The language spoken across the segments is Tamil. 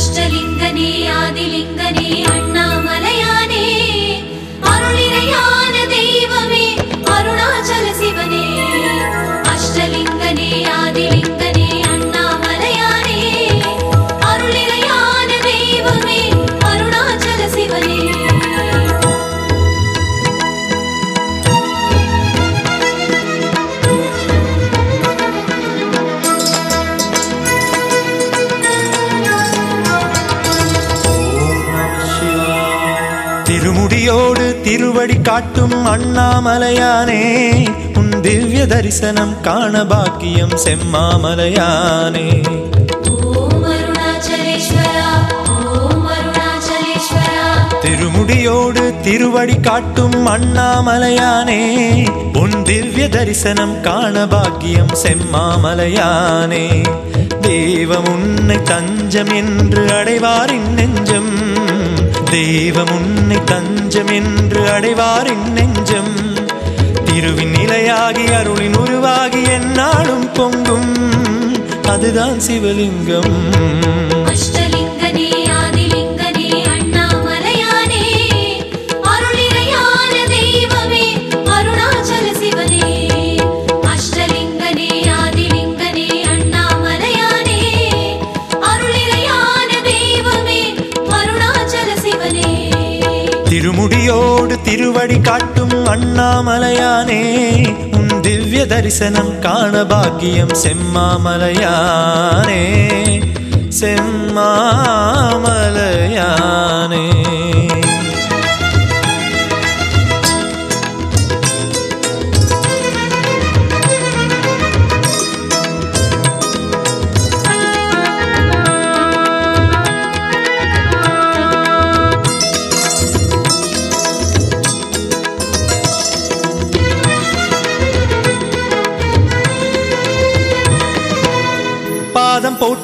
अष्टलिङ्गने आदिलिङ्गने अण्ण திருவடி காட்டும் அண்ணாமலையானே உன் திவ்ய தரிசனம் காண பாக்கியம் செம்மாமலையானே. திருமுடியோடு திருவடி காட்டும் அண்ணாமலையானே உன் திவ்ய தரிசனம் காண பாக்கியம் செம்மாமலையானே. தெய்வம் உன்னை தஞ்சம் என்று அடைவாரின் நெஞ்சம் தெய்வம் உன்னை தஞ்சம் என்று அடைவாரின் நெஞ்சம். திருவின் நிலையாகி அருளின் உருவாகி என்னாலும் பொங்கும். அதுதான் சிவலிங்கம். திருமுடியோடு திருவடி காட்டும் அண்ணாமலையானே உன் திவ்ய தரிசனம் காண பாக்கியம் செம்மாமலையானே. செம்மாமலை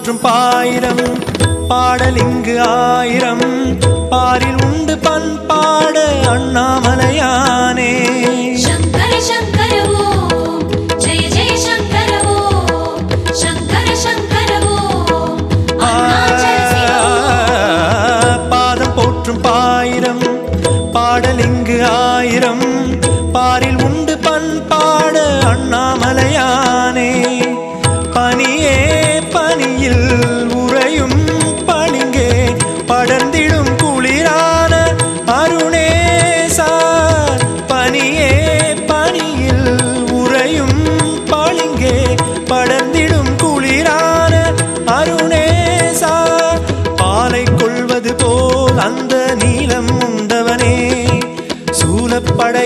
போற்றும் பாயிரம் பாடல் இங்கு ஆயிரம். பாரில் உண்டு பண்பாடு அண்ணாமலையானே.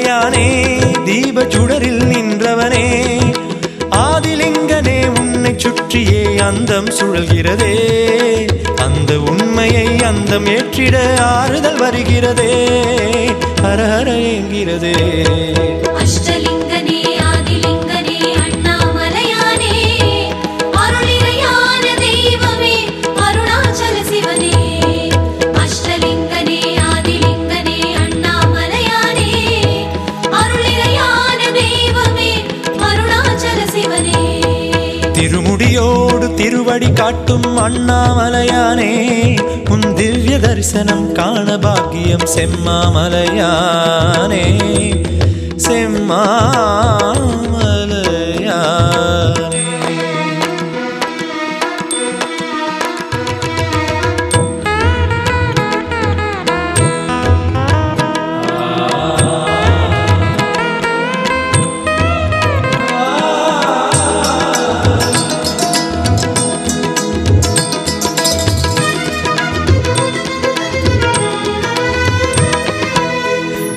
சூலப்படையானே தீப சுடரில் நின்றவனே. ஆதிலிங்கனே உன்னை சுற்றியே அந்தம் சுழல்கிறதே. அந்த உண்மையை அந்தம் ஏற்றிட ஆறுதல் வருகிறதே. ஹரஹர என்கிறதே. வழி காட்டும் அண்ணாமலையானே. உன் திவ்ய தரிசனம் காண பாக்கியம் செம்மாமலையானே. செம்மாமலையானே.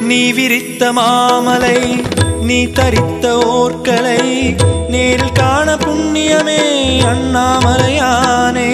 நீ விரித்த மாமலை நீ தரித்த ஓர்களை நேரில் காண புண்ணியமே அண்ணாமலையானே.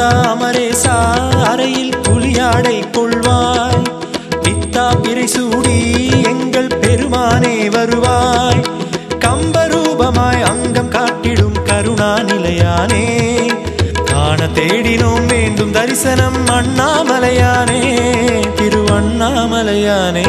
தாமரை சாரையில் புலியாடை கொள்வாய். நித்தா பிறை சூடி எங்கள் பெருமானே வருவாய். கம்பரூபமாய் அங்கம் காட்டிடும் கருணா நிலையானே காண தேடினோம் வேண்டும் தரிசனம் அண்ணாமலையானே. திருவண்ணாமலையானே.